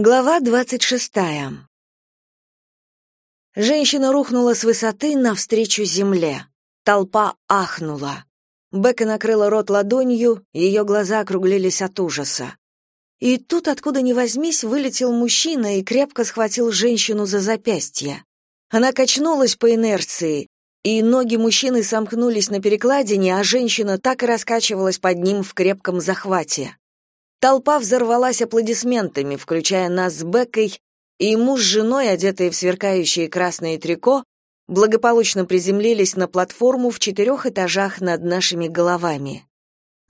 Глава двадцать шестая. Женщина рухнула с высоты навстречу земле. Толпа ахнула. Бека накрыла рот ладонью, ее глаза округлились от ужаса. И тут, откуда ни возьмись, вылетел мужчина и крепко схватил женщину за запястье. Она качнулась по инерции, и ноги мужчины сомкнулись на перекладине, а женщина так и раскачивалась под ним в крепком захвате. Толпа взорвалась аплодисментами, включая нас с Беккой, и муж с женой, одетые в сверкающие красные трико, благополучно приземлились на платформу в четырех этажах над нашими головами.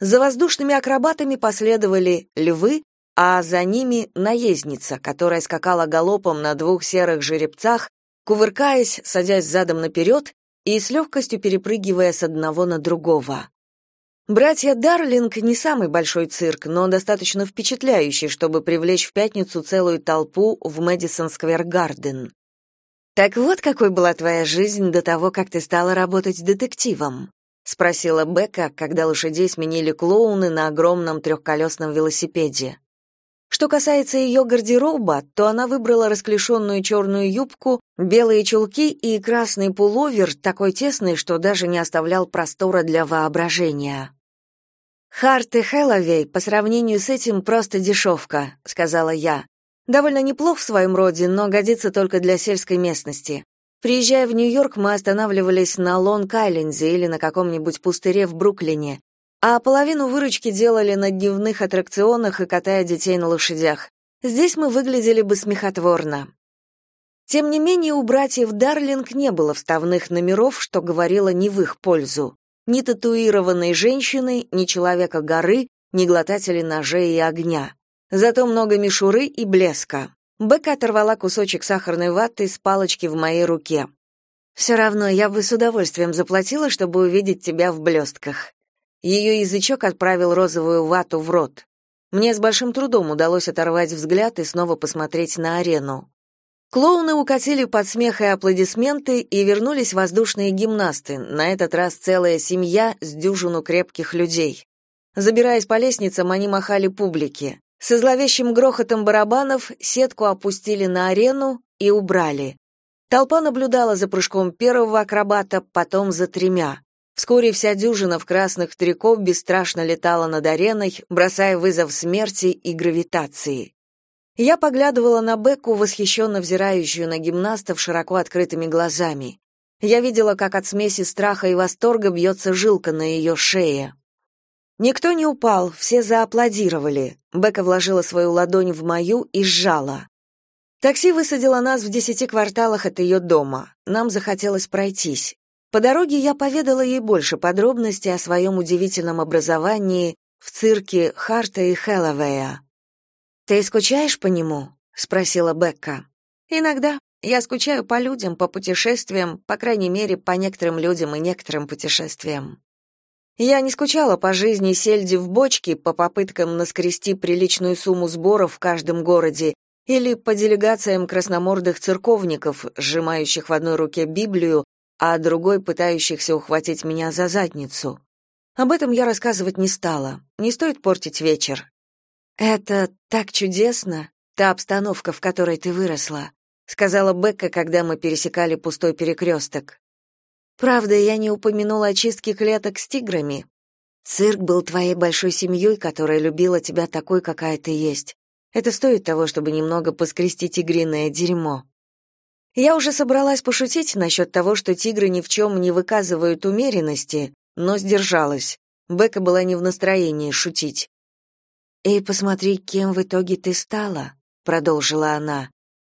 За воздушными акробатами последовали львы, а за ними наездница, которая скакала галопом на двух серых жеребцах, кувыркаясь, садясь задом наперед и с легкостью перепрыгивая с одного на другого. Братья Дарлинг не самый большой цирк, но достаточно впечатляющий, чтобы привлечь в пятницу целую толпу в Мэдисон Сквер Гарден. Так вот какой была твоя жизнь до того, как ты стала работать детективом, спросила Бека, когда лошадей сменили клоуны на огромном трехколесном велосипеде. Что касается ее гардероба, то она выбрала расклешенную черную юбку, белые чулки и красный пуловер, такой тесный, что даже не оставлял простора для воображения. «Харт и Хэллоуэй по сравнению с этим просто дешевка», — сказала я. «Довольно неплох в своем роде, но годится только для сельской местности. Приезжая в Нью-Йорк, мы останавливались на Лонг-Айленде или на каком-нибудь пустыре в Бруклине, а половину выручки делали на дневных аттракционах и катая детей на лошадях. Здесь мы выглядели бы смехотворно. Тем не менее, у братьев Дарлинг не было вставных номеров, что говорило не в их пользу ни татуированной женщины, ни человека горы, ни глотателей ножей и огня. Зато много мишуры и блеска. Бека оторвала кусочек сахарной ваты с палочки в моей руке. «Все равно я бы с удовольствием заплатила, чтобы увидеть тебя в блестках». Ее язычок отправил розовую вату в рот. Мне с большим трудом удалось оторвать взгляд и снова посмотреть на арену. Клоуны укатили под смех и аплодисменты, и вернулись воздушные гимнасты, на этот раз целая семья с дюжину крепких людей. Забираясь по лестницам, они махали публике. Со зловещим грохотом барабанов сетку опустили на арену и убрали. Толпа наблюдала за прыжком первого акробата, потом за тремя. Вскоре вся дюжина в красных триков бесстрашно летала над ареной, бросая вызов смерти и гравитации. Я поглядывала на Бекку, восхищенно взирающую на гимнастов широко открытыми глазами. Я видела, как от смеси страха и восторга бьется жилка на ее шее. Никто не упал, все зааплодировали. Бекка вложила свою ладонь в мою и сжала. Такси высадило нас в десяти кварталах от ее дома. Нам захотелось пройтись. По дороге я поведала ей больше подробностей о своем удивительном образовании в цирке Харта и Хэллоуэя. «Ты скучаешь по нему?» — спросила Бекка. «Иногда. Я скучаю по людям, по путешествиям, по крайней мере, по некоторым людям и некоторым путешествиям. Я не скучала по жизни сельди в бочке, по попыткам наскрести приличную сумму сборов в каждом городе или по делегациям красномордых церковников, сжимающих в одной руке Библию, а другой пытающихся ухватить меня за задницу. Об этом я рассказывать не стала. Не стоит портить вечер. Это так чудесно, та обстановка, в которой ты выросла, сказала Бекка, когда мы пересекали пустой перекресток. Правда, я не упомянула очистки клеток с тиграми. Цирк был твоей большой семьей, которая любила тебя такой, какая ты есть. Это стоит того, чтобы немного поскрести тигриное дерьмо. Я уже собралась пошутить насчет того, что тигры ни в чем не выказывают умеренности, но сдержалась. Бека была не в настроении шутить. «И посмотри, кем в итоге ты стала», — продолжила она.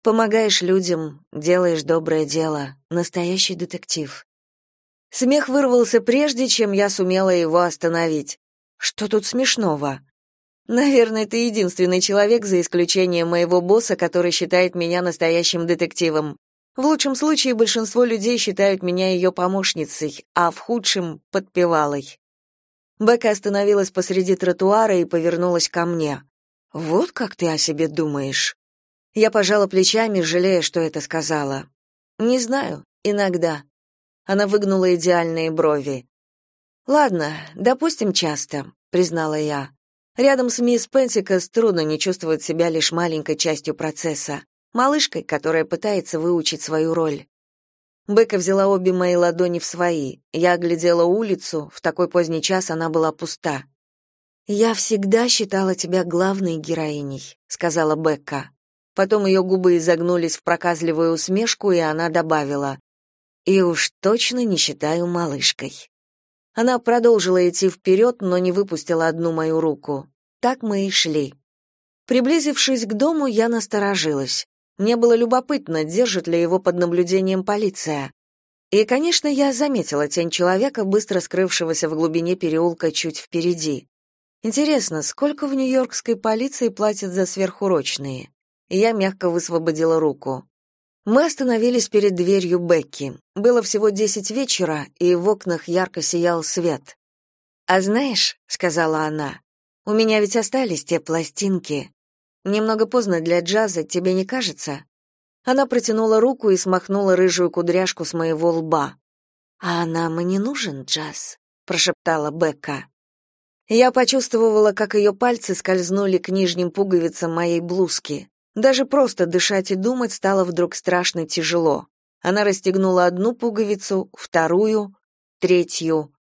«Помогаешь людям, делаешь доброе дело, настоящий детектив». Смех вырвался прежде, чем я сумела его остановить. Что тут смешного? Наверное, ты единственный человек, за исключением моего босса, который считает меня настоящим детективом. В лучшем случае большинство людей считают меня ее помощницей, а в худшем — подпевалой. Бека остановилась посреди тротуара и повернулась ко мне. «Вот как ты о себе думаешь?» Я пожала плечами, жалея, что это сказала. «Не знаю, иногда». Она выгнула идеальные брови. «Ладно, допустим, часто», — признала я. Рядом с мисс Пентикас трудно не чувствовать себя лишь маленькой частью процесса, малышкой, которая пытается выучить свою роль. Бека взяла обе мои ладони в свои. Я оглядела улицу, в такой поздний час она была пуста. «Я всегда считала тебя главной героиней», — сказала Бекка. Потом ее губы изогнулись в проказливую усмешку, и она добавила, «И уж точно не считаю малышкой». Она продолжила идти вперед, но не выпустила одну мою руку. Так мы и шли. Приблизившись к дому, я насторожилась. Мне было любопытно, держит ли его под наблюдением полиция. И, конечно, я заметила тень человека, быстро скрывшегося в глубине переулка чуть впереди. Интересно, сколько в нью-йоркской полиции платят за сверхурочные? Я мягко высвободила руку. Мы остановились перед дверью Бекки. Было всего десять вечера, и в окнах ярко сиял свет. «А знаешь», — сказала она, — «у меня ведь остались те пластинки. Немного поздно для джаза, тебе не кажется?» Она протянула руку и смахнула рыжую кудряшку с моего лба. «А нам и не нужен джаз», — прошептала Бекка. Я почувствовала, как ее пальцы скользнули к нижним пуговицам моей блузки. Даже просто дышать и думать стало вдруг страшно тяжело. Она расстегнула одну пуговицу, вторую, третью.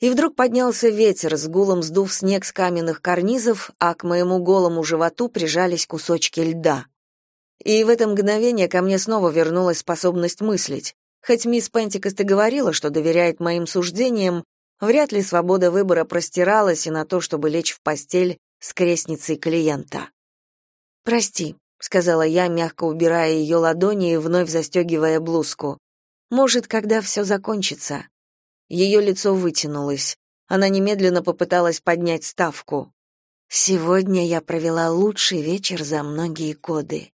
И вдруг поднялся ветер, с гулом сдув снег с каменных карнизов, а к моему голому животу прижались кусочки льда. И в это мгновение ко мне снова вернулась способность мыслить. Хоть мисс Пентикост и говорила, что доверяет моим суждениям, Вряд ли свобода выбора простиралась и на то, чтобы лечь в постель с крестницей клиента. «Прости», — сказала я, мягко убирая ее ладони и вновь застегивая блузку. «Может, когда все закончится». Ее лицо вытянулось. Она немедленно попыталась поднять ставку. «Сегодня я провела лучший вечер за многие годы».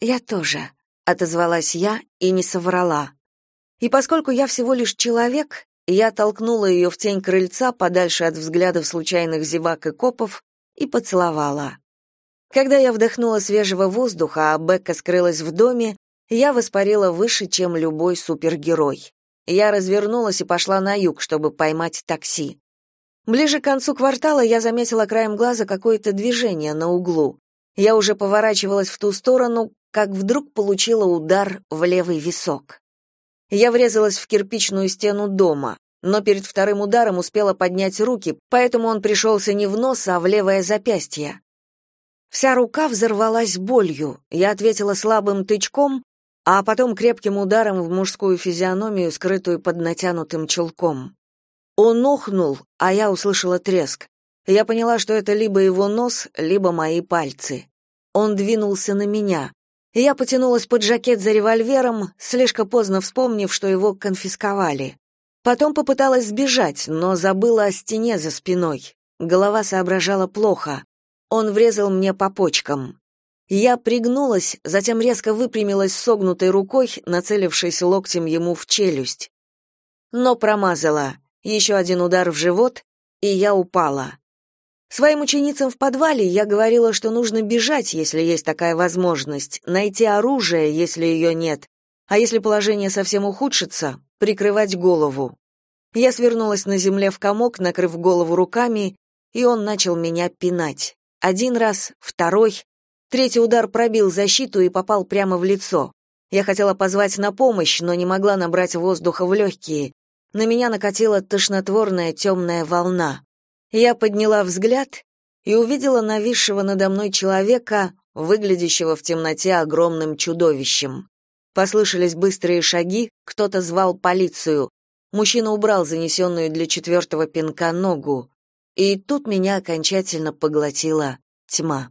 «Я тоже», — отозвалась я и не соврала. И поскольку я всего лишь человек, я толкнула ее в тень крыльца подальше от взглядов случайных зевак и копов и поцеловала. Когда я вдохнула свежего воздуха, а Бекка скрылась в доме, я воспарила выше, чем любой супергерой. Я развернулась и пошла на юг, чтобы поймать такси. Ближе к концу квартала я заметила краем глаза какое-то движение на углу. Я уже поворачивалась в ту сторону, как вдруг получила удар в левый висок. Я врезалась в кирпичную стену дома, но перед вторым ударом успела поднять руки, поэтому он пришелся не в нос, а в левое запястье. Вся рука взорвалась болью. Я ответила слабым тычком, а потом крепким ударом в мужскую физиономию, скрытую под натянутым чулком. Он охнул, а я услышала треск. Я поняла, что это либо его нос, либо мои пальцы. Он двинулся на меня. Я потянулась под жакет за револьвером, слишком поздно вспомнив, что его конфисковали. Потом попыталась сбежать, но забыла о стене за спиной. Голова соображала плохо. Он врезал мне по почкам. Я пригнулась, затем резко выпрямилась согнутой рукой, нацелившись локтем ему в челюсть. Но промазала. Еще один удар в живот, и я упала. Своим ученицам в подвале я говорила, что нужно бежать, если есть такая возможность, найти оружие, если ее нет, а если положение совсем ухудшится, прикрывать голову. Я свернулась на земле в комок, накрыв голову руками, и он начал меня пинать. Один раз, второй. Третий удар пробил защиту и попал прямо в лицо. Я хотела позвать на помощь, но не могла набрать воздуха в легкие. На меня накатила тошнотворная темная волна. Я подняла взгляд и увидела нависшего надо мной человека, выглядящего в темноте огромным чудовищем. Послышались быстрые шаги, кто-то звал полицию. Мужчина убрал занесенную для четвертого пинка ногу. И тут меня окончательно поглотила тьма.